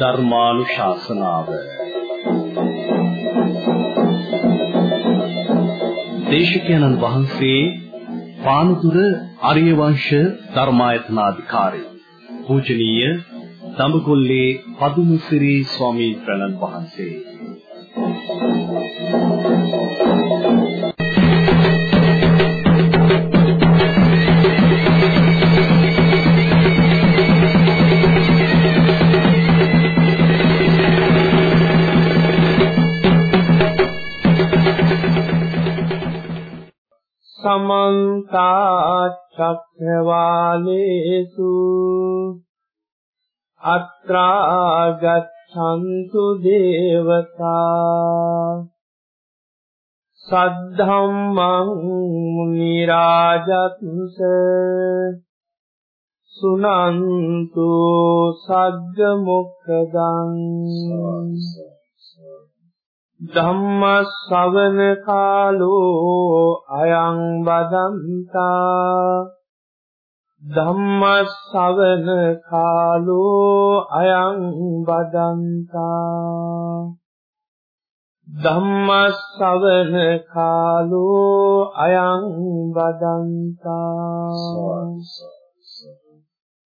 ධර්මානුශාසනාව. දේශකයන්න් වහන්සේ පානදුර ආර්යවංශ ධර්මායතනාධිකාරී පූජනීය දඹගොල්ලේ පදුමුසිරි ස්වාමීන් වහන්සේ. සමන්ත චක්‍රවාලේසු අත්‍රා ගච්ඡන්තු දේවතා සද්ධම්මං මුනි රාජත්ස සුනන්තු සග්ග මොක්ඛදං ධම්ම ශ්‍රවණ කාලෝ අයං බදන්තා ධම්ම ශ්‍රවණ කාලෝ අයං බදන්තා ධම්ම ශ්‍රවණ කාලෝ අයං බදන්තා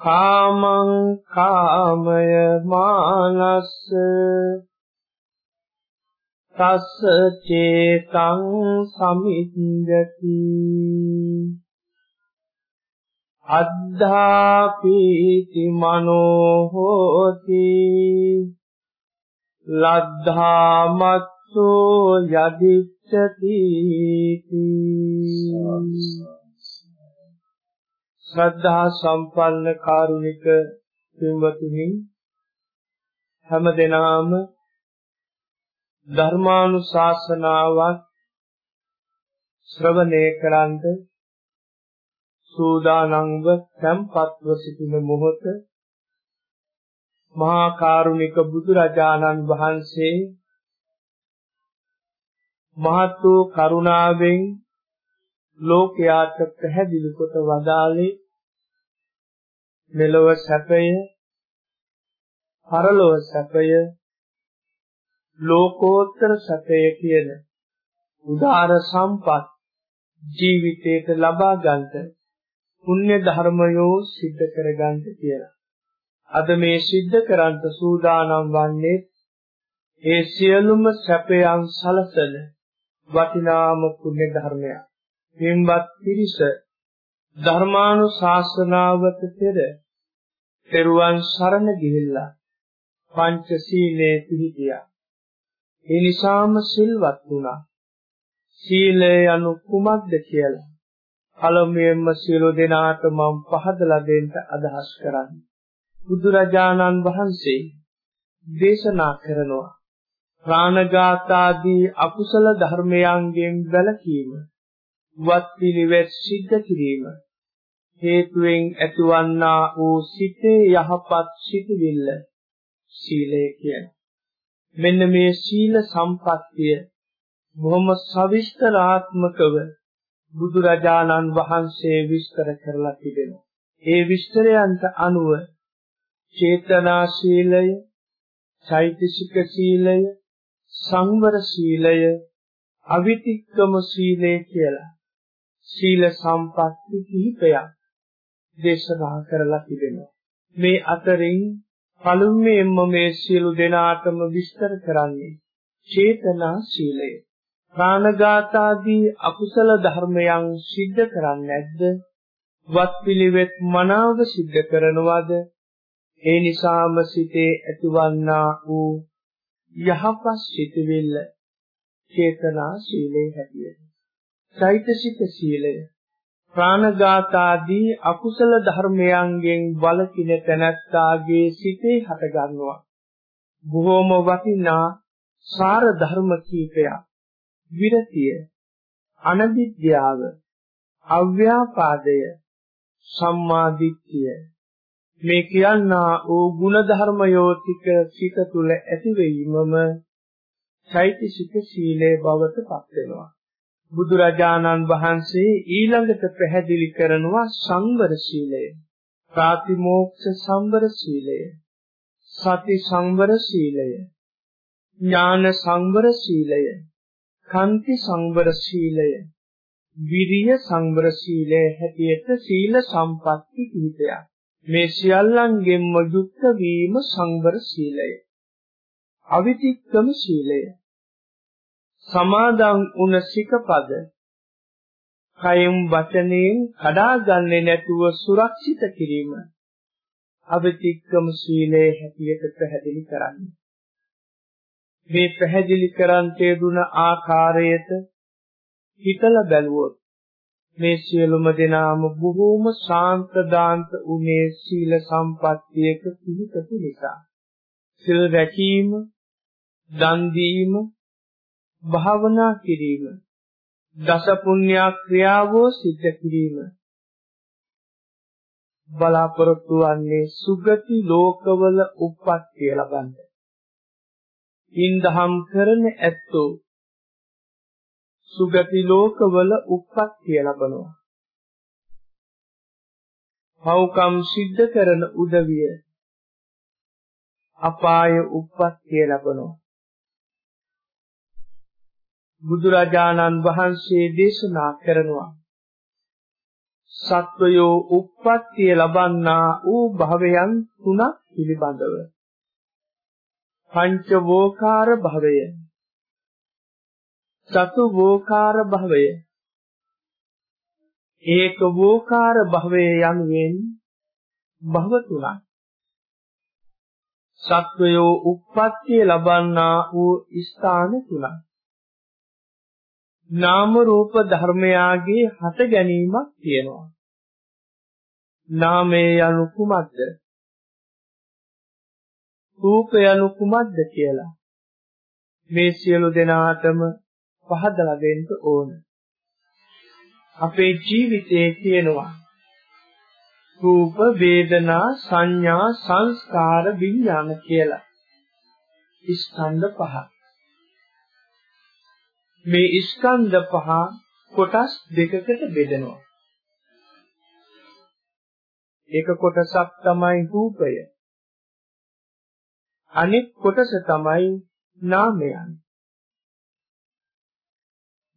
කාමං කාමය මානස්ස තස්ස චේතං සමිද්දති අද්ධාපීති මනෝ හෝති ලද්ධාමත්සෝ යදිච්ඡති ශ්‍රද්ධා සම්පන්න කාරුණික පින්වතුනි හැම දිනාම ධර්මානුශාසනාවක් ශ්‍රවණය කරන්ද සූදානම්ව tempatව සිටින මොහොත මහා කාරුණික බුදුරජාණන් වහන්සේ මහත් වූ කරුණාවෙන් ලෝකයාට පැහැදිලි කොට වදාළේ මෙලොව සැපය පරලොව සැපය ලෝකෝත්තර සැපය කියන උදාර සම්පත් ජීවිතයට ලබා ගන්නට පුණ්‍ය ධර්මයෝ සිද්ධ කරගන්න කියලා. අද මේ සිද්ධ කරන්ට සූදානම් වන්නේ ඒ සියලුම සැපයන් සලසන වටිනාම පුණ්‍ය ධර්මයක්. පින්වත් පිරිස ධර්මානුශාසනාවට පෙර පෙරුවන් සරණ ගිහිල්ලා පංචශීලයේ පිහිටියා. ඒ නිසාම සිල්වත් වුණා. සීලය anu කුමක්ද කියලා පළමුවෙන්ම සියලු දෙනාට මම පහදලා දෙන්න අදහස් කරන්නේ. බුදුරජාණන් වහන්සේ දේශනා කරනවා ප්‍රාණඝාත ආදී අකුසල ධර්මයන්ගෙන් වැළකීම වත් පිළිවෙත් සිද්ධ කිරීම. හේතුවෙන් ඇතිවන්නා වූ සිතේ යහපත් සිටවිල්ල සීලය කියන. මෙන්න මේ සීල සම්පත්තිය බොහොම සවිස්තරාත්මකව බුදුරජාණන් වහන්සේ විස්තර කරලා තිබෙනවා. ඒ විස්තරයන්ට අනුව චේතනා ශීලය චෛතසික සීලය සංවර සීලය අවිතික්කම සීලය කියලා සීල සම්පatti කිහිපයක් දේශනා කරලා තිබෙනවා. මේ අතරින් පළමුවෙන්ම මේ සියලු දෙනාටම විස්තර කරන්නේ චේතනා සීලය. ප්‍රාණඝාත ආදී අකුසල ධර්මයන් සිද්ධ කරන්නේ නැද්ද? වත්පිළිවෙත් මනාව සිද්ධ කරනවද? ඒ නිසාම සිතේ ඇතිවන්නා වූ යහපත් සිතවිල්ල චේතනා සීලේ හැටියට චෛතසික සීලය ප්‍රාණඝාත ආදී අකුසල ධර්මයන්ගෙන් වළකින තැනැත්තාගේ සිතේ හට ගන්නවා. බොහෝම වටිනා සාර ධර්ම කීපයක්. විරතිය, අනවිද්‍යාව, අව්‍යාපාදය, සම්මා දිට්ඨිය මේ කියන්නා වූ ಗುಣධර්මයෝ ටික සිත තුළ ඇති වෙීමම චෛතසික සීලේ බවට පත් වෙනවා. බුදුරජාණන් වහන්සේ ඊළඟට පැහැදිලි කරනවා සංවර සීලය. ප්‍රාතිමෝක්ෂ සංවර සීලය. සති සංවර සීලය. ඥාන සංවර සීලය. කන්ති සංවර සීලය. විරිය සංවර සීලය හැටියට සීල සම්පatti කිහිපයක්. මේ සියල්ලන්ගෙන්ම යුක්ත වීම සංවර සීලය. අවිතික්‍රම සීලය. සමාදන් වුණ සිකපද කයින් වචනයෙන් කඩාගන්නේ නැතුව සුරක්ෂිත කිරීම අවිතික්‍රම සීලයේ හැටියට පැහැදිලි කරන්නේ. මේ පැහැදිලි කරන් තේරුණ ආකාරයට හිතලා බැලුවොත් මේ සියලුම දෙනාම බොහෝම ශාන්ත දාන්ත උනේ සීල සම්පත්තියක පිහිටපු නිසා. සිල් රැකීම, දන් දීම, භාවනා කිරීම, දස පුණ්‍ය ක්‍රියාවෝ සිද්ධ කිරීම බලාපොරොත්තු වන්නේ සුගති ලෝකවල උප්පත්තිය ලබන්න. ඉන්දහම් කරන ඇත්තෝ සුගති ලෝකවල උප්පත්තිය ලබනවා. පෞකම් සිද්ධ කරන උදවිය අපාය උප්පත්තිය ලබනවා. බුදුරජාණන් වහන්සේ දේශනා කරනවා. සත්වයෝ උප්පත්තිය ලබන්නා වූ භවයන් තුනක් පිළිබඳව. පංච වෝකාර භවය චතු වෝකාර භවය ඒක වෝකාර භවය යනුවෙන් භව තුනක්. සත්වයෝ උප්පත්තිය ලබන්නා වූ ස්ථාන තුනක්. නාම රූප ධර්මයාගේ හට ගැනීමක් තියෙනවා නාමය යනු කුමක්ද රූපය යනු කුමක්ද කියලා මේ සියලු දෙනාටම පහදලා දෙන්න ඕන. අපේ ජීවිතයේ තියෙනවා රූප වේදනා සංඥා සංස්කාර විඥාන කියලා. ස්කන්ධ පහ. මේ ස්කන්ධ පහ කොටස් දෙකකට බෙදෙනවා. එක කොටසක් තමයි රූපය. අනෙක් කොටස තමයි නාමයන්.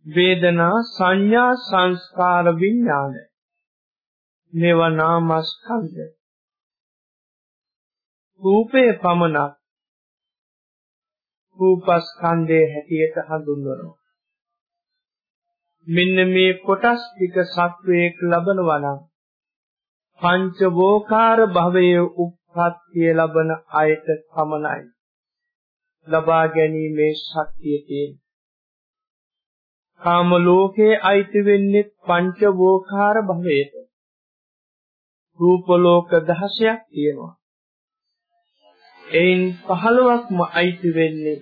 වේදනා සංඥා සංස්කාර විඥාන මේවා නාමස්කන්ධ රූපේ පමණක් රූපස්කන්ධයේ හැටියට හඳුන්වනවා මෙන්න මේ කොටස් ටික සත්වයක් ලබනවා නම් පංච වෝකාර භවයේ උප්පත්තිය ලබන අයට පමණයි ලබා ගැනීමේ ශක්තිය තියෙන්නේ කාම ලෝකයේ අයිති වෙන්නේ පංච වෝකාර භවයට. රූප ලෝක 16ක් තියෙනවා. එයින් 15ක්ම අයිති වෙන්නේ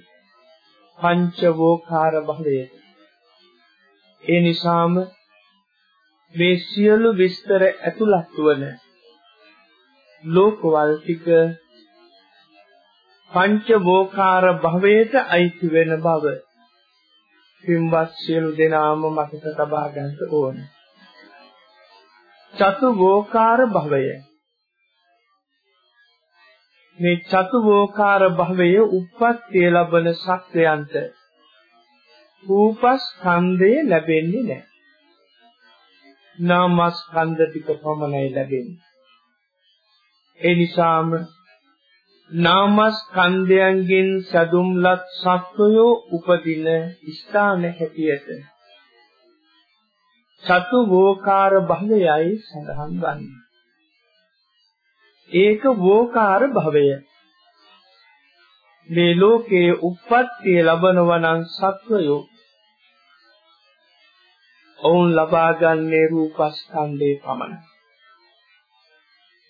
පංච වෝකාර භවයට. ඒ නිසාම මේ සියලු විස්තර ඇතුළත් වන ලෝකවල ටික පංච වෝකාර භවයට අයිති වෙන බව පින්වත් සියලු දෙනාම මතක තබා ගන්න ඕන. චතු වෝකාර භවය මේ චතු වෝකාර භවයේ උප්පත්තිය ලබන සත්‍යයන්ට රූපස්කන්ධය ලැබෙන්නේ නැහැ. නාමස්කන්ධ ටික පමණයි ලැබෙන්නේ. ඒ නිසාම නාමස්කන්ධයන්ගෙන් සදුම්ලත් සත්වයෝ උපදින ස්ථාන හැටියට චතු වෝකාර භවයයි සඳහන් වන්නේ. ඒක වෝකාර භවය. මේ ලෝකයේ උප්පත්තිය ලබනවා නම් සත්වයෝ ඔවුන් ලබා ගන්නේ රූපස්කන්ධේ පමණයි.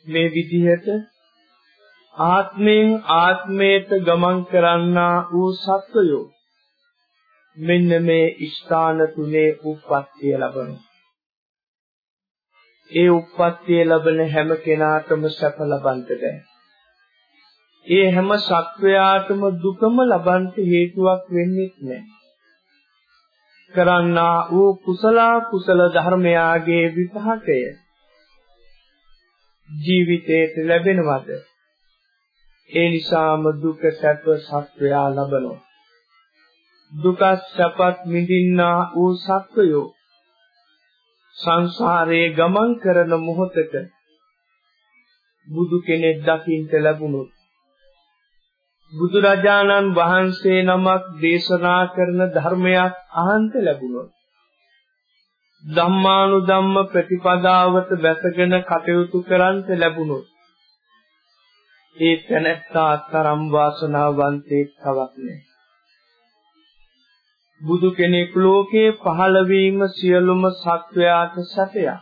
මේ විදිහට ආත්මයෙන් ආත්මයට ගමන් කරන්නා වූ සත්වයෝ මෙන්න මේ ස්ථාන තුනේ උප්පත්තිය ලබනවා. ඒ උප්පත්තිය ලබන හැම කෙනාටම සැප ලබන්නට බැහැ. ඒ හැම සත්වයාටම දුකම ලබන්ට හේතුවක් වෙන්නේ නැහැ. කරන්නා වූ කුසල කුසල ධර්මයාගේ විපාකය ජීවිතේට ලැබෙනවද? ඒ නිසාම දුක සැප සත්වයා ලබනවා. දුක සැපත් මිදින්නා වූ සත්වයෝ සංසාරයේ ගමන් කරන මොහොතක බුදු කෙනෙක් දකින්ට ලැබුණොත් බුදුරජාණන් වහන්සේ නමක් දේශනා කරන ධර්මයක් අහන්ත ලැබුණොත් ධම්මානුධම්ම ප්‍රතිපදාවට වැසගෙන කටයුතු කරන්ට ලැබුණොත් ඒ තැනැත්තා තරම් වාසනාවන්තයෙක් තවත් නැහැ. බුදු කෙනෙක් ලෝකේ පහළ වීම සියලුම සත්වයාට සැපයක්.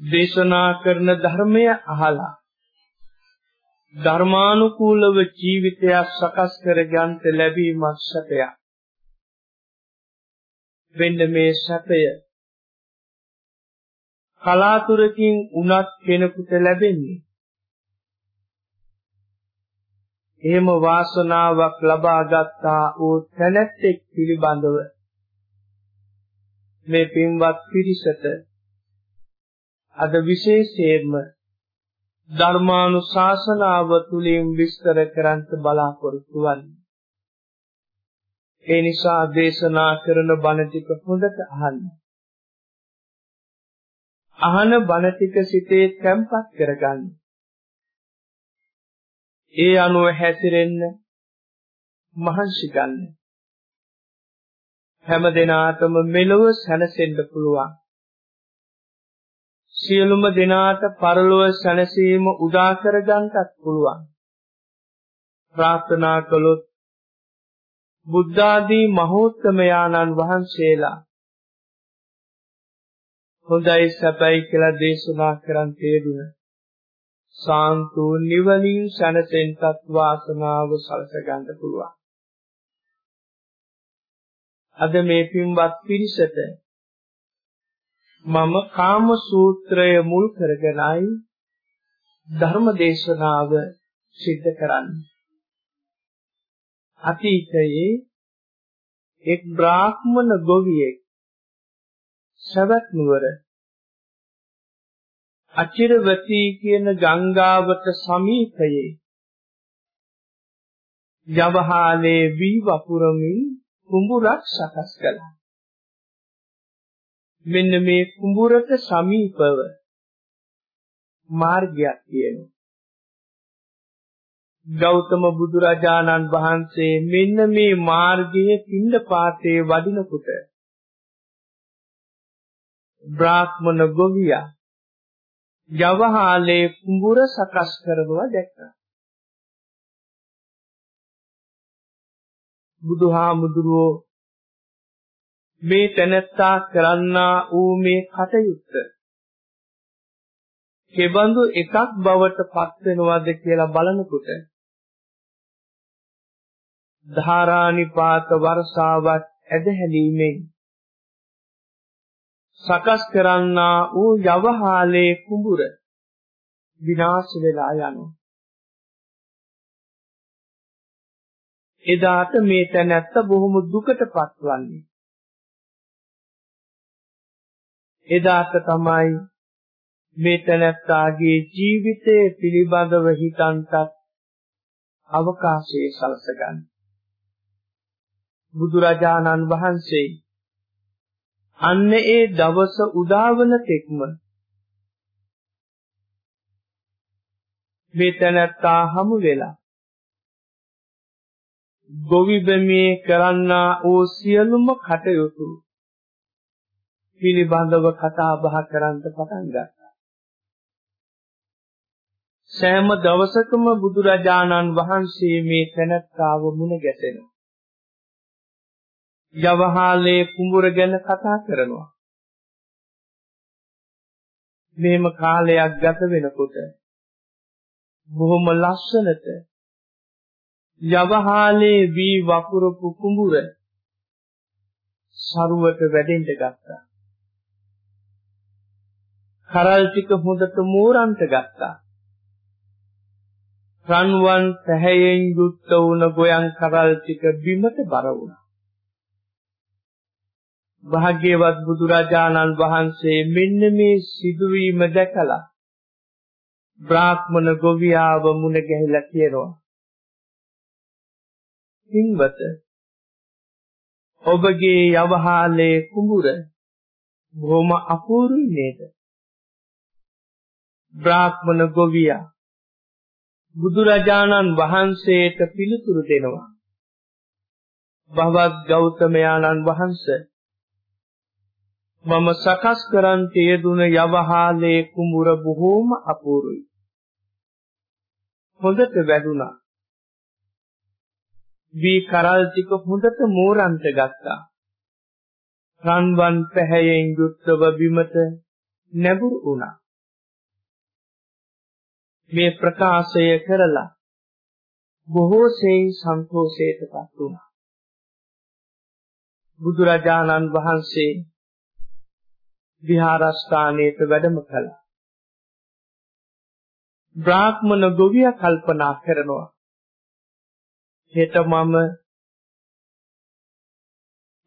දේශනා කරන ධර්මය අහලා ධර්මානුකූලව ජීවිතයක් සකස් කර ගන්නට ලැබීමත් සැපයක්. වෙන්න මේ සැපය කලාතුරකින් උනත් කෙනෙකුට ලැබෙන්නේ. එහෙම වාසනාවක් ලබා ගත්තා වූ තැනැත්තෙක් පිළිබඳව මේ පින්වත් පිරිසට අද විශේෂයෙන්ම ධර්මානුශාසනාව තුලින් විස්තර කරන්ට බලාපොරොත්තු වන්නේ. ඒ නිසා දේශනා කරන බණ ටික හොඳට අහන්න. අහන බණ ටික සිතේ තැම්පත් කරගන්න. ඒ අනුව හැසිරෙන්න මහන්සි ගන්න. හැම දිනාටම මෙලොව සැනසෙන්න පුළුවන්. සියලුම දිනාට පරලොව සැනසීම උදා කර ගන්නත් පුළුවන්. ප්‍රාර්ථනා කළොත් බුද්ධ ආදී මහෝත්තමයාණන් වහන්සේලා හොඳයි සැපයි කියලා දේශනා කරන් තේරුණ සාන්තු නිවනින් සැනසෙන්නත් වාසනාව සලස ගන්න පුළුවන්. අද මේ පින්වත් පිරිසට මම කාම සූත්‍රය මුල් කරගෙනයි ධර්ම දේශනාව සිද්ධ කරන්නේ. අතීතයේ එක් බ්‍රාහ්මණ ගොවියෙක් සවැත් නුවර අචිරවතී කියන ගංගාවට සමීපයේ යවහාලේ වී වපුරමින් කුඹුරක් සකස් කළා. මෙන්න මේ කුඹුරට සමීපව මාර්ගයක් තියෙනවා. ගෞතම බුදුරජාණන් වහන්සේ මෙන්න මේ මාර්ගයේ පින්ඳ පාතේ වඩිනකොට බ්‍රාහ්මණ ගොවියා යවහාලේ කුඹුර සකස් කරනවා දැක්කා. බුදුහාමුදුරුවෝ මේ තැනැත්තා කරන්නා වූ මේ කටයුත්ත කෙබඳු එකක් බවට පත් වෙනවද කියලා බලනකොට ධාරානිපාත වර්ෂාවත් ඇදහැලීමෙන් සකස් කරන්නා වූ යවහාලේ කුඹුර විනාශ වෙලා යනවා. එදාට මේ තැනැත්ත බොහොම දුකටපත් වන්නේ. එදාට තමයි මේ තැනැත්තාගේ ජීවිතය පිළිබඳව හිතන්ටත් අවකාශයේ සලසගන්න. බුදුරජාණන් වහන්සේ අන්න ඒ දවස උදාවන තෙක්ම මේ තැනැත්තා හමු වෙලා ගොවිබැමේ කරන්නා වූ සියලුම කටයුතු පිළිබඳව කතා බහ කරන්න පටන් ගත්තා. සෑම දවසකම බුදුරජාණන් වහන්සේ මේ තැනැත්තාව මුණ ගැසෙනවා. යවහාලේ කුඹුර ගැන කතා කරනවා. මෙහෙම කාලයක් ගත වෙනකොට බොහොම ලස්සනට යවහාලේ වී වපුරපු කුඹුර සරුවට වැඩෙන්න ගත්තා. කරල් ටික හොඳට මෝරන්ට ගත්තා. රන්වන් පැහැයෙන් යුක්ත වුණ ගෝයන් කරල් ටික බිමට බර වුණා. භාග්‍යවත් බුදුරජාණන් වහන්සේ මෙන්න මේ සිදුවීම දැකලා බ්‍රාහ්මණ ගොවියාව මුණ ගැහිලා කියනවා. පින්වත ඔබගේ යවහාලේ කුඹුර බොහොම අපූර්වයි නේද? බ්‍රාහ්මණ ගොවියා බුදුරජාණන් වහන්සේට පිළිතුරු දෙනවා. භවත් ගෞතමයාණන් වහන්සේ මම සකස් කරන් තියදුන යවහාලේ කුඹුර බොහෝම අපූර්වයි. හොඳට වැඩුණා. වී කරල් ටික හොඳට මෝරන්ට ගත්තා. රන්වන් පැහැයෙන් යුක්තව බිමට නැඹුරු වුණා. මේ ප්‍රකාශය කරලා බොහෝ සෙයින් සන්තෝෂයටපත් වුණා. බුදුරජාණන් වහන්සේ විහාරස්ථානයට වැඩම කළා. බ්‍රාහ්මණ ගොවියා කල්පනා කරනවා හෙට මම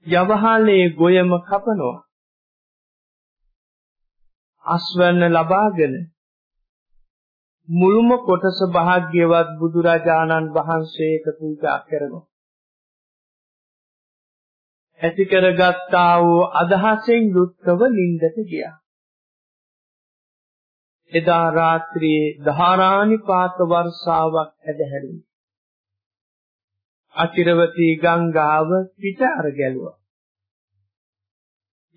යවහාලේ ගොයම කපනවා අස්වැන්න ලබාගෙන මුල්ම කොටස භාග්‍යවත් බුදුරජාණන් වහන්සේට පූජා කරනවා ඇති කරගත්තා වූ අදහසෙන් යුක්තව නින්දට ගියා. එදා රාත්‍රියේ ධාරානිපාත වර්ෂාවක් ඇදහැරුණා. අචිරවතී ගංගාව පිට අර ගැලුවා.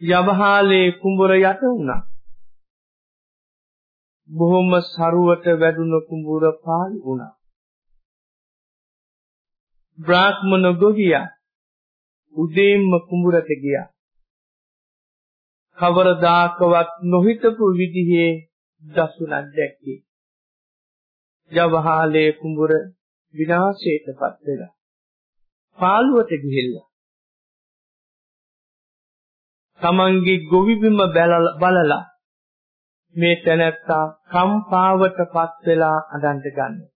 යවහාලේ කුඹුර යට වුණා. බොහොම සරුවට වැඩුණ කුඹුර පාළු වුණා. බ්‍රාහ්මණ ගොවියා උදේම්ම කුඹුරට ගියා. කවරදාකවත් නොහිතපු විදිහේ දසුණක් දැක්කේ. ජවහාලේ කුඹුර විනාශයටපත් වෙලා. පාළුවට ගිහිල්ලා. තමන්ගේ ගොවිබිම බලලා මේ තැනැත්තා කම්පාවටපත් වෙලා අඬන්න ගන්නවා.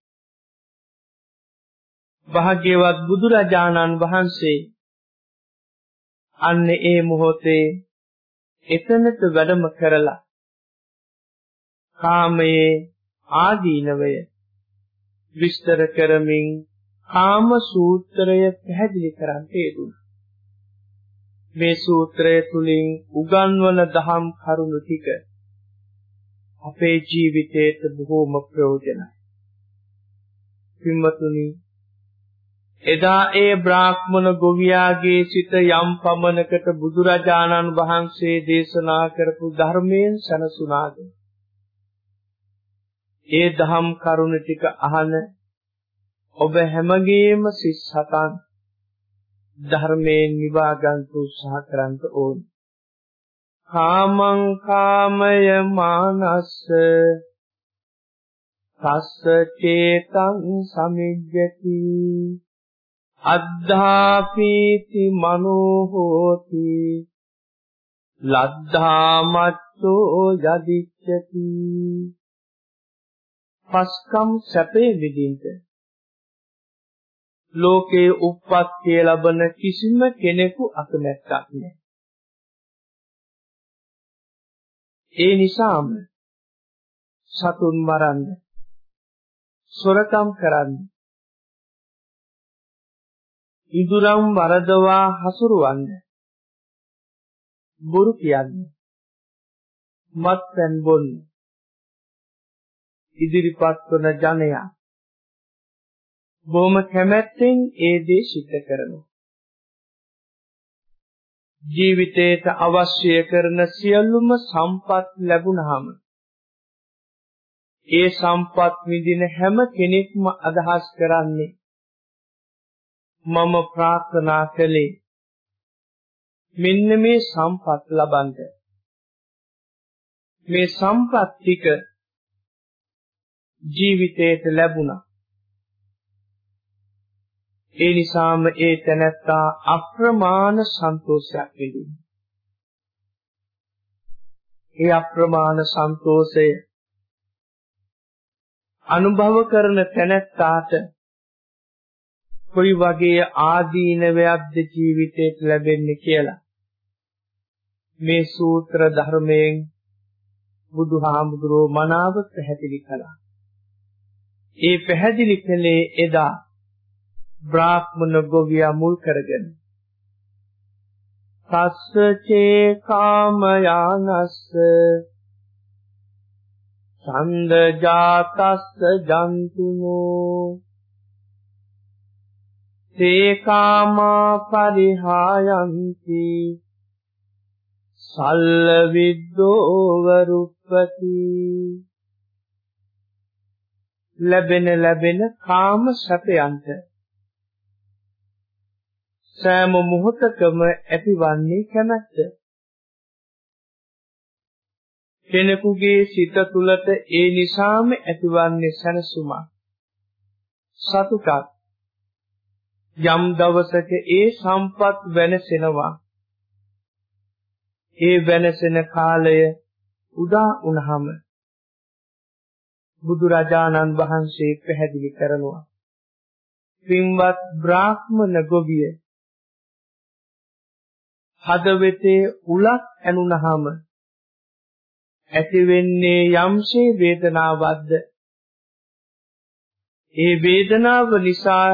භාග්‍යවත් බුදුරජාණන් වහන්සේ අන්න ඒ මොහොතේ එතනට වැඩම කරලා කාමයේ ආදීනවය විස්තර කරමින් කාම සූත්‍රය පැහැදිලි කරන්න යෙදුණා. මේ සූත්‍රය තුලින් උගන්වන දහම් කරුණු ටික අපේ ජීවිතයට බොහෝම ප්‍රයෝජනයි. පින්වතුනි එදා ඒ බ්‍රාහ්මණ ගොවියාගේ සිත යම් පමණකට බුදුරජාණන් වහන්සේ දේශනා කරපු ධර්මයෙන් සනසුනාද ඒ දහම් කරුණ ටික අහන ඔබ හැමගේම සිත් සතන් ධර්මයෙන් නිවා ගන්න උත්සාහ කරන්න ඕන. කාමං කාමය මානස්ස තස්ස චේතං සමිජ්ජති අද්ධාපීති මනෝ හෝති ලද්ධාමච්චෝ යදිච්ඡති පස්කම් සැපේ විදින්ට ලෝකේ උප්පත්තිය ලබන කිසිම කෙනෙකු අකමැත්තක් නැහැ. ඒ නිසාම සතුන් මරන්න, සොරකම් කරන්න, ඉදුරම් වරදවා හසුරුවන්න, බොරු කියන්න, මත්පැන් බොන්න, ඉදිරිපත් වන ජනයා බොහොම කැමැත්තෙන් ඒ දේ සිද්ධ කරනවා. ජීවිතයට අවශ්‍ය කරන සියලුම සම්පත් ලැබුණාම ඒ සම්පත් විඳින හැම කෙනෙක්ම අදහස් කරන්නේ මම ප්‍රාර්ථනා කළේ මෙන්න මේ සම්පත් ලබන්න. මේ සම්පත් ටික ජීවිතයට ලැබුණා. ඒ නිසාම ඒ තැනැත්තා අප්‍රමාණ සන්තෝෂයක් විඳිනවා ඒ අප්‍රමාණ සන්තෝෂය අනුභව කරන තැනැත්තාට කොයි වගේ ආදීනවයක්ද ජීවිතේට ලැබෙන්නේ කියලා මේ සූත්‍ර ධර්මයෙන් බුදුහාමුදුරෝ මනාව පැහැදිලි කළා. ඒ පැහැදිලි කළේ එදා බ්‍රාහ්මණ ගෝවියා මුල් කරගෙන. තස්සචේ කාමයානස්ස ඡන්ද ජාතස්ස ජන්තුනෝ. තේ කාමා පරිහායන්ති සල්ල විද්දෝව රුප්පති. ලැබෙන ලැබෙන කාම සැපයන්ට සෑම මොහොතකම ඇතිවන්නේ කැමැත්ත. කෙනෙකුගේ සිත තුළට ඒ නිසාම ඇතිවන්නේ සැනසුමක්. සතුටක්. යම් දවසක ඒ සම්පත් වෙනසෙනවා. ඒ වෙනසෙන කාලය උදා වුණාම බුදුරජාණන් වහන්සේ පැහැදිලි කරනවා. පින්වත් බ්‍රාහ්මණ ගොවිය හදවතේ උලක් ඇනුනහම ඇති වෙන්නේ යම්සේ වේදනාවක්ද? ඒ වේදනාව නිසා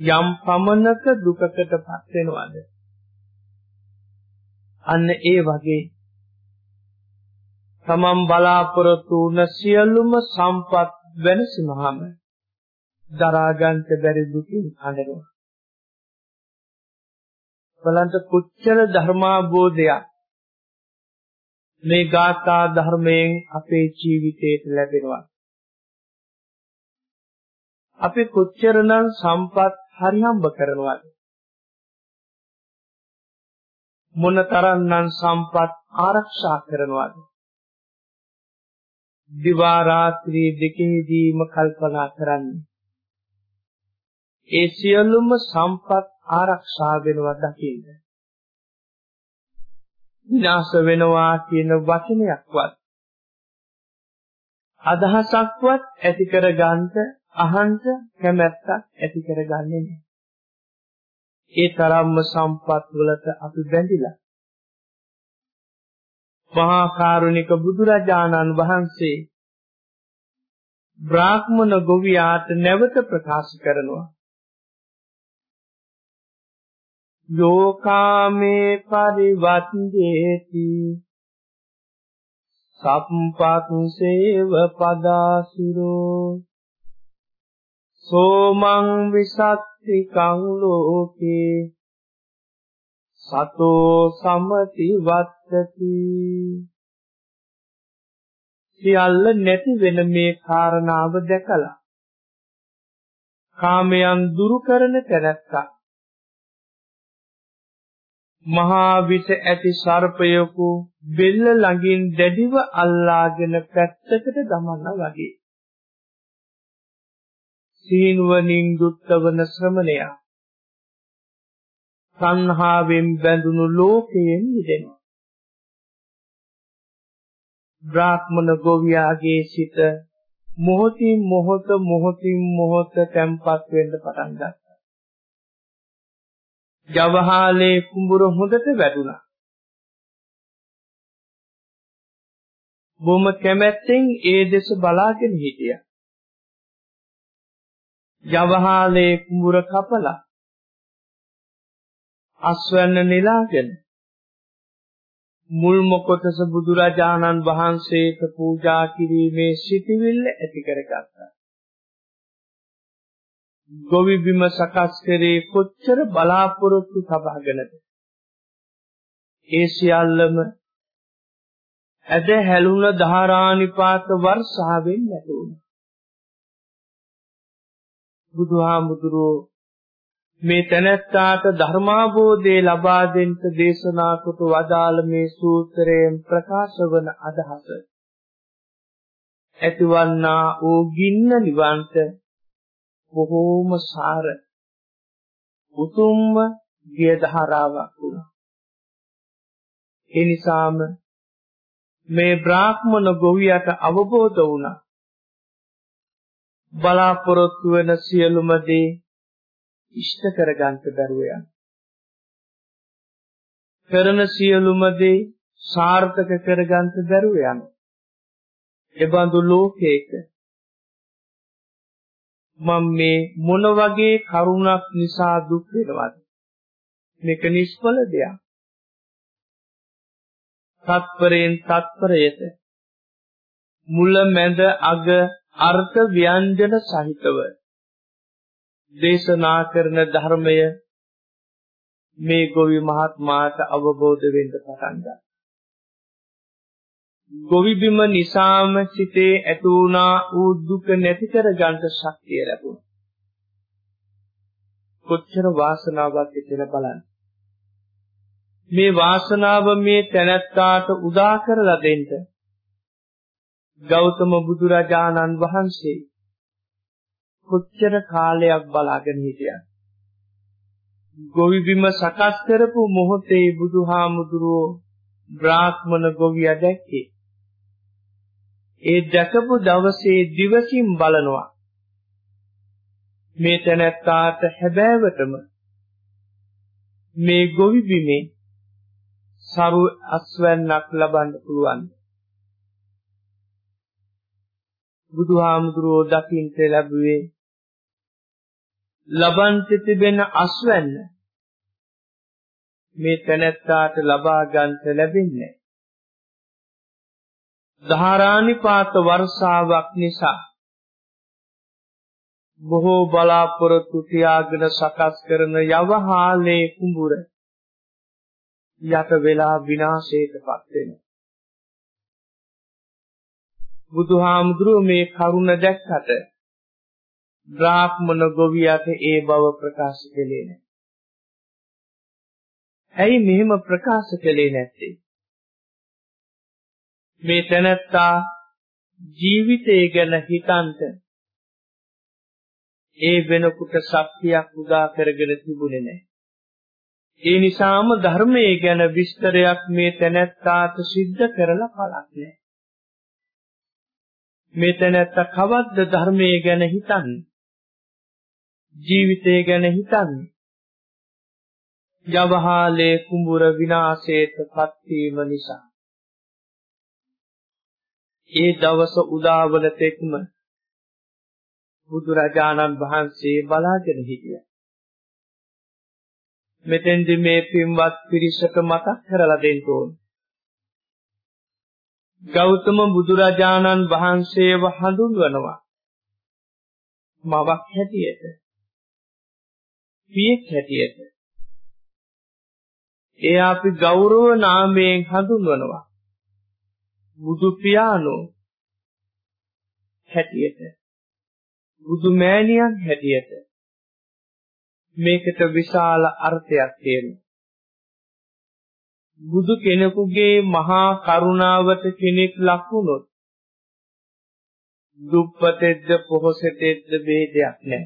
යම් පමණක දුකකටපත් වෙනවද? අන්න ඒ වගේ තමන් බලාපොරොත්තු වුණ සියලුම සම්පත් වෙනසුනහම දරා ගන්නට බැරි දුකින් අඬනවා. බලන්න කොච්චර ධර්මාබෝධයක් මේ ගාථා ධර්මයෙන් අපේ ජීවිතයට ලැබෙනවා. අපි කොච්චරනම් සම්පත් හරිහම්බ කරනවද? මොන තරම්නම් සම්පත් ආරක්ෂා කරනවද? දිවා රාත්‍රී දෙකෙහිදීම කල්පනා කරන්නේ. ඒ සියලුම සම්පත් ආරක්ෂා වෙනවා දකින්න විනාශ වෙනවා කියන වචනයක්වත් අදහසක්වත් ඇති කර ගන්නට අහන්ත කැමැත්තක් ඇති කරගන්නේ නැහැ. ඒ තරම්ම සම්පත් වලට අපි බැඳිලා. මහා කරුණික බුදුරජාණන් වහන්සේ බ්‍රාහ්මණ ගෝවියාට නැවත ප්‍රකාශ කරනවා. යෝකාමේ පරිවත්තේති සම්පත්සේව පදාසිරෝ. සෝමං විසත්තිකං ලෝකේ. සතෝ සමති වත්තති සියල්ල නැති වෙන මේ කාරණාව දැකලා කාමයන් දුරු කරන තැනැත්තා මහා විස ඇති සර්පයකු බෙල්ල ළඟින් දැඩිව අල්ලාගෙන පැත්තකට දමනවා වගේ සීනුවණින් යුක්තවන ශ්‍රමණයා සංහාවෙන් බැඳුණු ලෝකයෙන් මිදෙනවා. බ්‍රාහ්මණ ගෝවියාගේ සිත මොහොතින් මොහොත මොහොතින් මොහොත තැම්පත් වෙන්න පටන් ගත්තා. ජවහාලේ කුඹුර හොඳට වැදුනා. බොම කැමැත්තෙන් ඒ දෙස බලාගෙන හිටියා. යවහාලේ කුඹුර කපලා අස්වැන්න නෙලාගෙන මුල්ම කොටස බුදුරජාණන් වහන්සේට පූජා කිරීමේ සිටිවිල්ල ඇති කරගත්තා. ගොවි බිම සකස් කරේ කොච්චර බලාපොරොත්තු තබාගෙනද? ඒ සියල්ලම ඇද හැලුණ ධාරානිපාත වර්ෂාවෙන් නැතුණා. බුදුහාමුදුරෝ මේ තැනැත්තාට ධර්මාබෝධය ලබා දෙන්න දේශනා කොට වදාළ මේ සූත්‍රයෙන් ප්‍රකාශ වන අදහස ඇතිවන්නා වූ ගින්න නිවන්ත බොහෝම සාර උතුම්ම ගිය ධාරාවක් වුණා. ඒ නිසාම මේ බ්‍රාහ්මණ ගොවියට අවබෝධ වුණා. බලාපොරොත්තු වෙන සියලුම දේ ඉෂ්ට කරගන්න බැරුව යන. කරන සියලුම දේ සාර්ථක කරගන්න බැරුව යන. එබඳු ලෝකයක මම මේ මොන වගේ කරුණක් නිසා දුක් වෙනවද? මේක නිෂ්ඵල දෙයක්. තත්පරයෙන් තත්පරයට මුල මැද අග අර්ථ ව්‍යංජන සහිතව දේශනා කරන ධර්මය මේ ගොවි මහත්මාට අවබෝධ වෙන්න පටන් ගත්තා. ගොවි බිම නිසාම සිතේ ඇති වුණා වූ දුක නැති කර ගන්න ශක්තිය ලැබුණා. කොච්චර වාසනාවක් කියලා බලන්න. මේ වාසනාව මේ තැනැත්තාට උදා කරලා දෙන්න ගෞතම බුදුරජාණන් වහන්සේ කොච්චර කාලයක් බලාගෙන හිටියද ගොවි බිම සකස් කරපු මොහොතේ බුදුහාමුදුරුවෝ බ්‍රාහ්මණ ගොවියා දැක්කේ ඒ දැකපු දවසේ දිවසින් බලනවා මේ තැනැත්තාට හැබෑවටම මේ ගොවි බිමේ සරු අස්වැන්නක් ලබන්න පුළුවන්. බුදුහාමුදුරුවෝ දකින්ට ලැබුවේ ලබන්ට තිබෙන අස්වැන්න මේ තැනැත්තාට ලබා ගන්නට ලැබෙන්නේ ධාරානිපාත වර්ෂාවක් නිසා බොහෝ බලාපොරොත්තු තියාගෙන සකස් කරන යවහාලේ කුඹුර යට වෙලා විනාශයටපත් වෙනවා. බුදුහාමුදුරුව මේ කරුණ දැක්කට බ්‍රාහ්මණ ගොවියට ඒ බව ප්‍රකාශ කළේ නැහැ. ඇයි මෙහෙම ප්‍රකාශ කළේ නැත්තේ? මේ තැනත්තා ජීවිතය ගැන හිතන්ට ඒ වෙනකොට ශක්තියක් උදා කරගෙන තිබුණේ නැහැ. ඒ නිසාම ධර්මයේ ගැන විස්තරයක් මේ තැනැත්තාට සිද්ධ කරලා පළක් නැහැ. මේ තැනැත්තා කවද්ද ධර්මයේ ගැන හිතන්නේ? ජීවිතය ගැන හිතන්නේ? යවහාලේ කුඹුර විනාශයට පත්වීම නිසා. ඒ දවස උදාවන තෙක්ම බුදුරජාණන් වහන්සේ බලාගෙන හිටියා. මෙතෙන්දි මේ පින්වත් පිරිසට මතක් කරලා දෙන්න ඕන. ගෞතම බුදුරජාණන් වහන්සේව හඳුන්වනවා. මවක් හැටියට. පියෙක් හැටියට. ඒ අපි ගෞරව නාමයෙන් හඳුන්වනවා. බුදු පියාණෝ හැටියට. බුදු මෑණියන් හැටියට. මේකට විශාල අර්ථයක් තියෙනවා. බුදු කෙනෙකුගේ මහා කරුණාවට කෙනෙක් ලක් වුණොත් දුප්පතෙක්ද පොහොසතෙක්ද ભેදයක් නැහැ.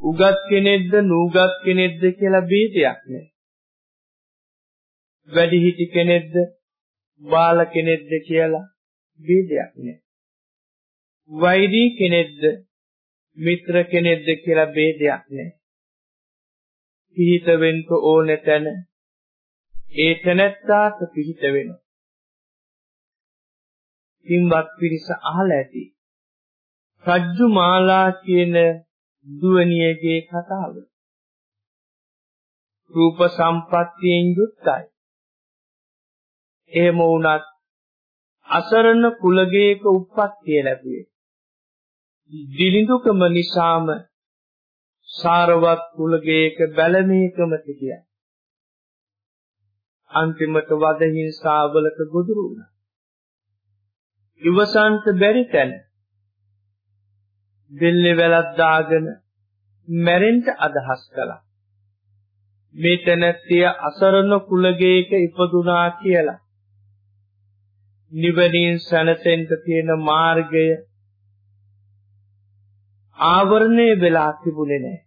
උගත් කෙනෙක්ද නූගත් කෙනෙක්ද කියලා ભેදයක් නැහැ. වැඩිහිටි කෙනෙක්ද බාල කෙනෙක්ද කියලා ભેදයක් නැහැ. වෛරී කෙනෙක්ද මිත්‍ර කෙනෙක්ද කියලා ભેදයක් නැහැ. පිහිට වෙන්න ඕන තැන ඒ තැනැත්තාට පිහිට වෙනවා. කිම්වත් පිරිස අහලා ඇති. රජ්ජු මාලා කියන දුවණියගේ කතාව. රූප සම්පත්තියෙන් යුක්තයි. එහෙම වුණත් අසරණ කුලගේක උප්පත්තිය ලැබුවේ. දිලිඳුකම නිසාම සාරවත් කුලගේක බැලමේකම තිබියා. අන්තිමට වද හිංසාවලට ගොදුරු වුණා. ඉවසන්ත බැරි තැන දෙල්ලේ වැලක් දාගෙන මැරෙන්න අදහස් කළා. මේ තැනැත්තිය අසරණ කුලගේක ඉපදුනා කියලා. නිවනින් සැනසෙන්න තියෙන මාර්ගය ආවරණය වෙලා තිබුණේ නැහැ.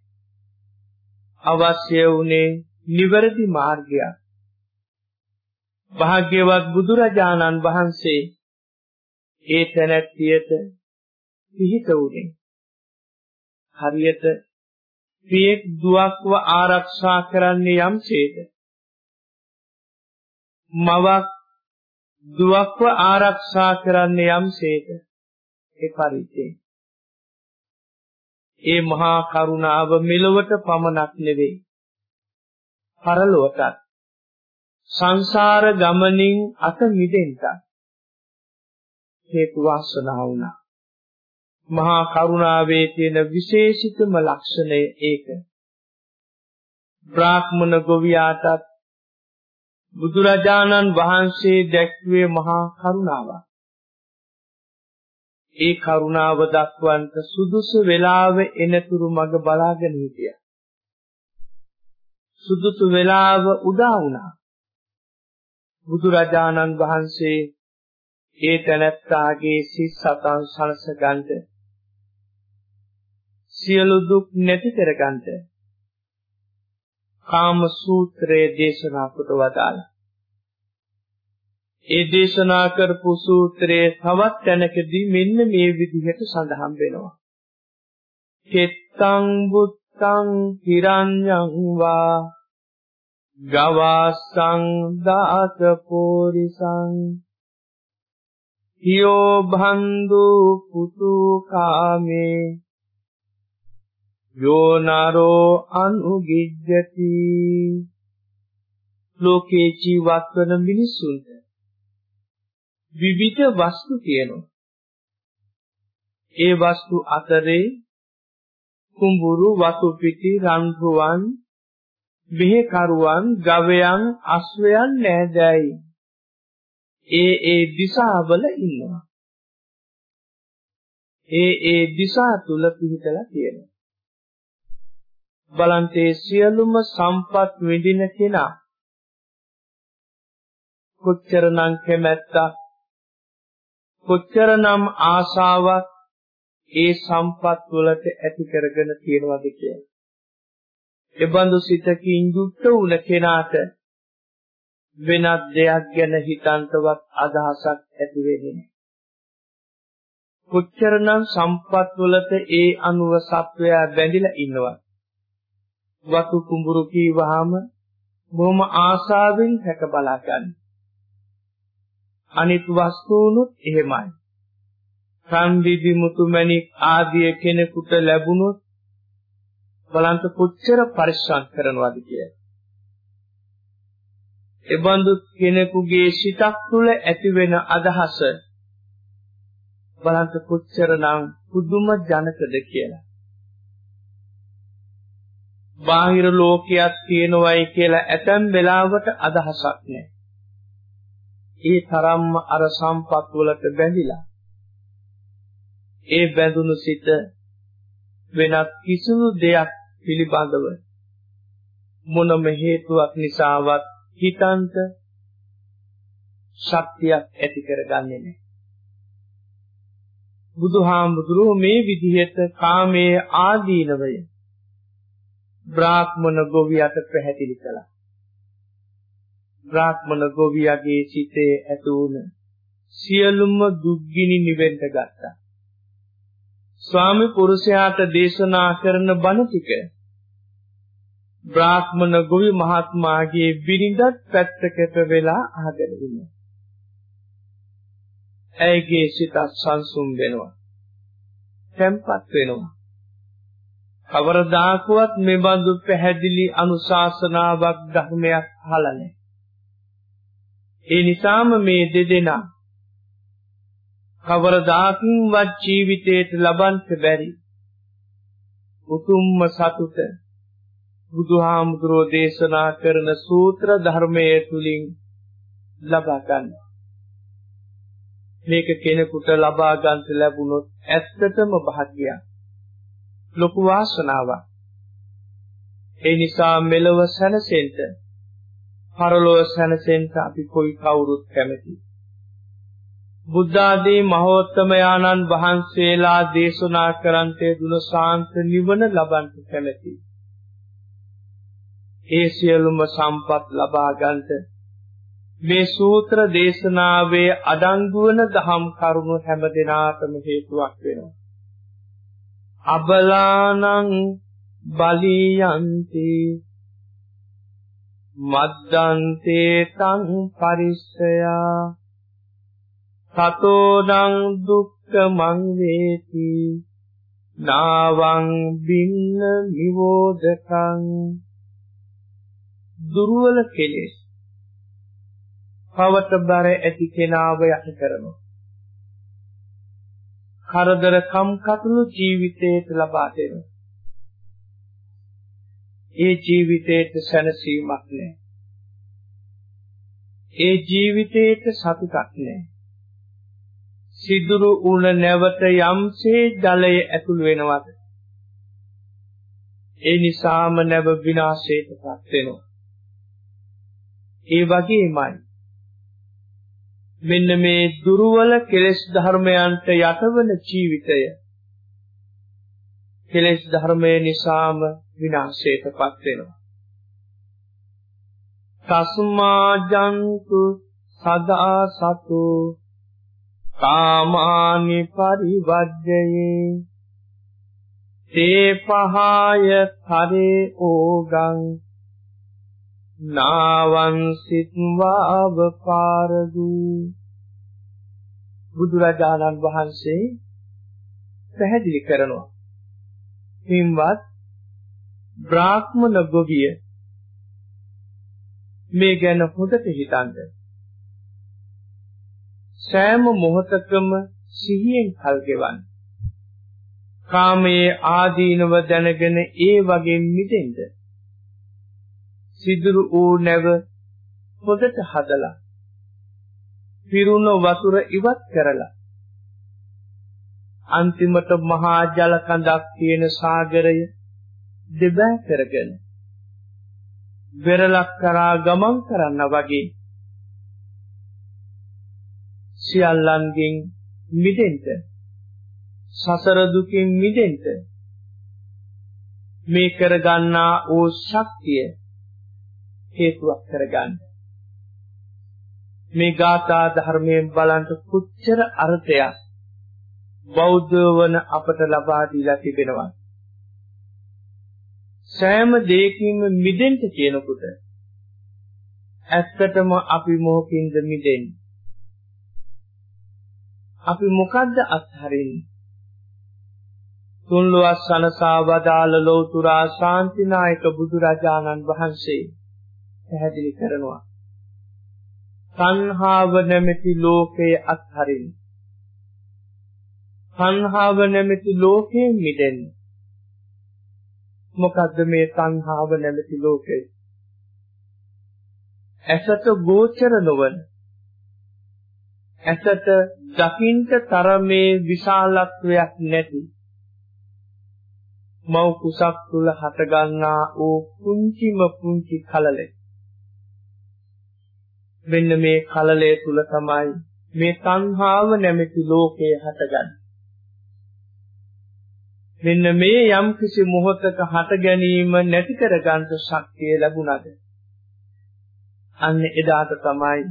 අවශ්‍ය වුණේ නිවැරදි මාර්ගයක්. භාග්‍යවත් බුදුරජාණන් වහන්සේ ඒ තැනැත්තියට පිහිට වුණේ. හරියට පියෙක් දුවක්ව ආරක්ෂා කරන්නේ යම්සේද මවක් දුවක්ව ආරක්ෂා කරන්නේ යම්සේද ඒ පරිද්දේ ඒ මහා කරුණාව මෙලොවට පමණක් නෙවෙයි. පරලොවටත්. සංසාර ගමනින් අත මිදෙන්නට හේතු වාසනා වුණා. මහා කරුණාවේ තියෙන විශේෂිතම ලක්ෂණය ඒක. බ්‍රාහ්මණ ගොවියාටත් බුදුරජාණන් වහන්සේ දැක්වේ මහා කරුණාවක්. ඒ කරුණාව දක්වන්නට සුදුසු වේලාව එනතුරු මඟ බලාගෙන හිටියා. සුදුසු වේලාව උදා වුණා. බුදුරජාණන් වහන්සේ ඒ තැනැත්තාගේ සිත් සතන් සලස ගන්නට සියලු දුක් නැති කරගන්නට කාම සූත්‍රයේ දේශනා කොට වදාළා. ඒ දේශනා කරපු සූත්‍රයේ තවත් තැනකදී මෙන්න මේ විදිහට සඳහන් වෙනවා. කෙත්තං බුත්තං හිරඤ්ඤං වා ගවාසං දාස පෝරිසං හියෝ භන්දු පුතු කාමේ යෝනරෝ අනුගිජ්ජති. ලෝකේ ජීවත් වන මිනිසුන්ට විවිධ වස්තු තියෙනවා. ඒ වස්තු අතරේ කුඹුරු වතු පිටි රන් රුවන් මෙහෙකරුවන් ගවයන් අශ්වයන් නෑදෑයි ඒ ඒ දිශාවල ඉන්නවා. ඒ ඒ දිශා තුල පිහිටලා තියෙනවා. බලන්තේ සියලුම සම්පත් විඳින කෙනා කොච්චරනම් කැමැත්ත කොච්චරනම් ආශාවක් ඒ සම්පත් වලට ඇති කරගෙන තියනවාද කියලා. එබඳු සිතකින් යුක්ත වුණ කෙනාට වෙනත් දෙයක් ගැන හිතන්තවත් අදහසක් ඇති වෙන්නේ නැහැ. කොච්චරනම් සම්පත් වලට ඒ අනුව සත්වයා බැඳිලා ඉන්නවා. වතු කුඹුරු කීවහම බොහොම ආසාවෙන් හැක බලා ගන්න. අනිත් වස්තුනුත් එහෙමයි. සම්දිදි මුතුමැණික් ආදී කෙනෙකුට ලැබුණොත් බලන්ත කොච්චර පරිස්සම් කරනවද කියලා. එබඳු කෙනෙකුගේ සිතක් තුළ ඇතිවෙන අදහස බලන්ත කොච්චරනම් පුදුම ජනකද කියලා. බාහිර ලෝකයක් තියෙනවයි කියලා ඇතැම් වෙලාවට අදහසක් නැහැ. ඒ තරම්ම අර සම්පත් වලට බැඳිලා. ඒ බැඳුණු සිත වෙනත් කිසිදු දෙයක් පිළිබඳව මොනම හේතුවක් නිසාවත් හිතන්ත ශක්තියක් ඇති කරගන්නේ නැහැ. බුදුහාමුදුරුවෝ මේ විදිහට කාමයේ ආදීනවය බ්‍රාහ්මණ ගොවියට පැහැදිලි කළා. බ්‍රාහ්මණ ගොවියගේ සිතේ ඇති වුණ සියලුම දුක්ගිනි නිවෙන්න ගත්තා. ස්වාමි පුරුෂයාට දේශනා කරන බණ ටික බ්‍රාහ්මණ ගොවි මහත්මාගේ බිරිඳත් පැත්තකට වෙලා අහගෙන ඉන්නවා. ඇයගේ සිත සංසුම් වෙනවා. තැම්පත් වෙනවා. කවරදාකවත් මේ බඳු පැහැදිලි අනුශාසනාවක් ධර්මයක් අහලා නැහැ. ඒ නිසාම මේ දෙදෙනා කවරදාකින්වත් ජීවිතේට ලබන්ට බැරි උතුම්ම සතුට බුදුහාමුදුරෝ දේශනා කරන සූත්‍ර ධර්මයේ තුලින් ලබා ගන්නවා. මේක කෙනෙකුට ලබා ගන්නට ලැබුණොත් ඇත්තටම භාග්‍යයක්. ලොකු වාසනාවක්. ඒ නිසා මෙලව සැනසෙන්න පරලොව සැනසෙන්න අපි කොයි කවුරුත් කැමති. බුද්ධ ආදී මහෝත්තමයාණන් වහන්සේලා දේශනා කරන්තේ දුන ශාන්ත නිවන ලබන්ට කැමති. ඒ සියලුම සම්පත් ලබා ගන්නට මේ සූත්‍ර දේශනාවේ අඩංගු වන දහම් කරුණු හැම දිනාටම හේතුවක් වෙනවා. අබලානං බලීයන්ති මද්දන්තේ තං පරිස්සයා තතෝදං දුක්ඛ මං වේති නාවං බින්න නිවෝදකං දුර්වල කෙලෙස් පවට බර ඇති කෙනාව යට කරනවා. කරදර කම්කටොළු ජීවිතයට ලබා දෙනවා. ඒ ජීවිතයට සැනසීමක් නැහැ. ඒ ජීවිතයට සතුටක් නැහැ. සිදුරු උණ නැවත යම්සේ ජලය ඇතුල් වෙනවද? ඒ නිසාම නැව විනාශයටපත් වෙනවා. ඒ වගේමයි මෙන්න මේ දුර්වල කෙලෙස් ධර්මයන්ට යටවන ජීවිතය. කෙලෙස් ධර්මය නිසාම විනාශයටපත් වෙනවා. තස්මා ජන්තු සදා සතු කාමානි පරිවජ්ජයේ තේ පහය කරේ ඕගං නාවං සිත්වාව පාරදු. බුදුරජාණන් වහන්සේ පැහැදිලි කරනවා. හිම්වත් බ්‍රාහ්මණ ගොවිය මේ ගැන හොඳට හිතන්න. සෑම මොහොතකම සිහියෙන් කල් ගෙවන්න. කාමයේ ආදීනව දැනගෙන ඒ වගේ මිදෙන්න. සිදුරු වූ නැව පොදට හදලා පිරුණ වතුර ඉවත් කරලා අන්තිමට මහා ජල කඳක් තියෙන සාගරය දෙබෑ කරගෙන වෙරළක් කරා ගමන් කරන්න වගේ සියල්ලන්ගෙන් මිදෙන්න සසර දුකින් මිදෙන්න මේ කරගන්නා ඕ ශක්තිය හේතුවක් කරගන්න. මේ ගාථා ධර්මයෙන් බලන්න කොච්චර අර්ථයක් බෞද්ධ වන අපට ලබා දීලා තිබෙනවා. සෑම දෙයකින්ම මිදෙන්න කියනකොට ඇත්තටම අපි මොහොකින්ද මිදෙන්නේ? අපි මොකද්ද අත්හරින්නේ? තුන්ලොස් සනසා වදාළ ලෝතුරා ශාන්තිනායක බුදුරජාණන් වහන්සේ පැහැදිලි කරනවා. සංහාව නැමැති ලෝකයේ අත්හරින්න. සංහාව නැමැති ලෝකයෙන් මිදෙන්න. මොකද්ද මේ සංහාව නැමැති ලෝකය? ඇසට ගෝචර නොවන ඇසට දකින්ට තරමේ විශාලත්වයක් නැති මව් කුසක් තුල හටගන්නා වූ පුංචිම පුංචි කලලේ මෙන්න මේ කලලය තුල තමයි මේ තණ්හාව නැමැති ලෝකය හටගන්නේ. මෙන්න මේ යම් කිසි මොහොතක හට ගැනීම නැති කර ගන්න ශක්තිය ලැබුණද අන්න එදාට තමයි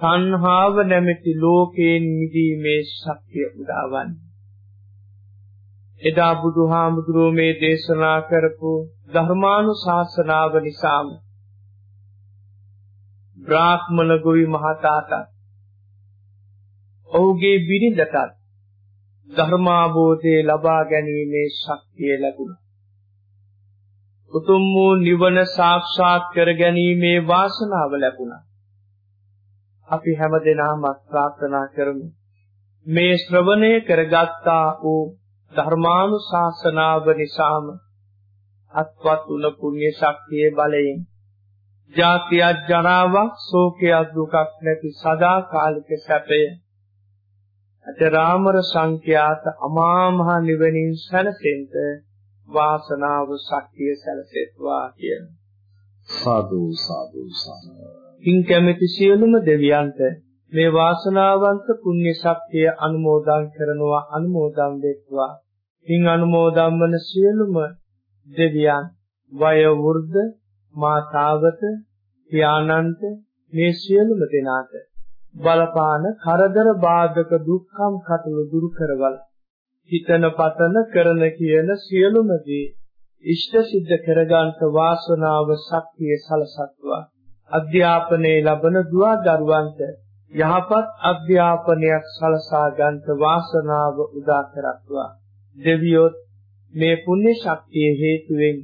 තණ්හාව නැමැති ලෝකයෙන් මිදීමේ ශක්තිය උදාවන්නේ. එදා බුදුහාමුදුරුවෝ මේ දේශනා කරපු ධර්මානුශාසනාව නිසාම බ්‍රාහ්මණ ගොවි මහතාට ඔහුගේ බිරිඳට ධර්මාබෝධය ලබා ගැනීමේ ශක්තිය ලැබුණා. උතුම් වූ නිවන සාක්ෂාත් කර ගැනීමේ වාසනාව ලැබුණා. අපි හැමදෙනාම ප්‍රාර්ථනා කරමු. මේ ශ්‍රවණය කරගත්තා වූ ධර්මානුශාසනාව නිසාම අත්වත් උන පුණ්‍ය ශක්තියේ බලයෙන් ජාතියක් ජරාවක් ශෝකයක් දුකක් නැති සදාකාලික සැපය. අතරාමර සංඛ්‍යාත අමා මහ නිවනින් සැනසෙන්න වාසනාව ශක්තිය සැලසෙත්වා කියන. සාදු සාදු සාදු. පින් කැමැති සියලුම දෙවියන්ට මේ වාසනාවන්ත පුණ්‍ය ශක්තිය අනුමෝදන් කරනවා අනුමෝදන් වෙත්වා. පින් අනුමෝදන් වන සියලුම දෙවියන් වය වෘද්ධ මාතාවත පියාණන්ට මේ සියලුම දෙනාට බලපාන කරදර බාධක දුක්ඛම් කටළු දුරු කරවල හිතන පතන කරන කියන සියලුම දේ ඉෂ්ට සිද්ධ කරගන්ට වාසනාව ශක්තිය සලසත්වා. අධ්‍යාපනයේ ලබන දුවා දරුවන්ට යහපත් අධ්‍යාපනයක් සලසා ගන්නට වාසනාව උදා කරත්වා. දෙවියොත් මේ පුණ්‍ය ශක්තිය හේතුවෙන්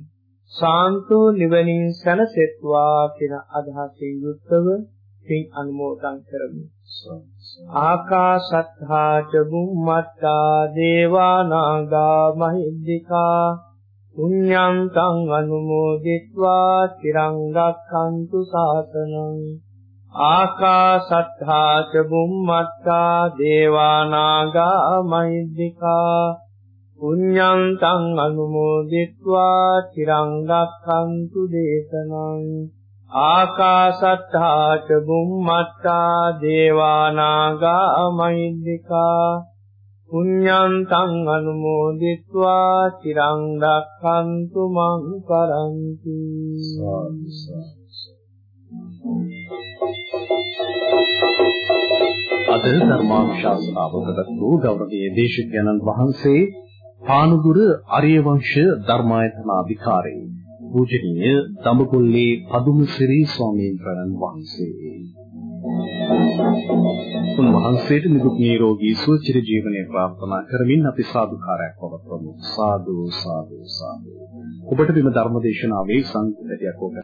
සාන්තෝ නිවනින් සැනසෙත්වා කියන අදහසින් යුක්තව පින් අනුමෝදන් කරමි. ආකාශත්හා ච බුම්මත්තා දේවා නාග මහිද්దికා පුඤ්ඤන්තං අනුමෝදිत्वा තිරං රක්ඛන්තු සාසනං ආකාශත්හා ච බුම්මත්තා දේවා නාග මහිද්దికා පුඤ්ඤන්තං අනුමෝදිත්වා තිරං රක්ඛන්තු දේශනං ආකාශත්තා ච බුම්මත්තා දේවානාගා මහිද්దికා පුඤ්ඤන්තං අනුමෝදිත්වා තිරං රක්ඛන්තු මං කරන්ති අද ධර්මානුශාසනාව ප්‍රදත්තු ගෞරවනීය දේශකයන්න් වහන්සේ පානුදුර ආර්යවංශ ධර්මායතනාධිකාරී පූජනීය දඹකොල්ලේ පදුමසිරි ස්වාමීන් වහන්සේ. උන්වහන්සේට නිදුක් නිරෝගී සුව චිර ජීවනය ප්‍රාර්ථනා කරමින් අපි සාදුකාරයක් පවත්වමු. සාදු සාදු සාදු. ඔබට මෙම ධර්ම දේශනාවේ සංකේතයක් ඔබ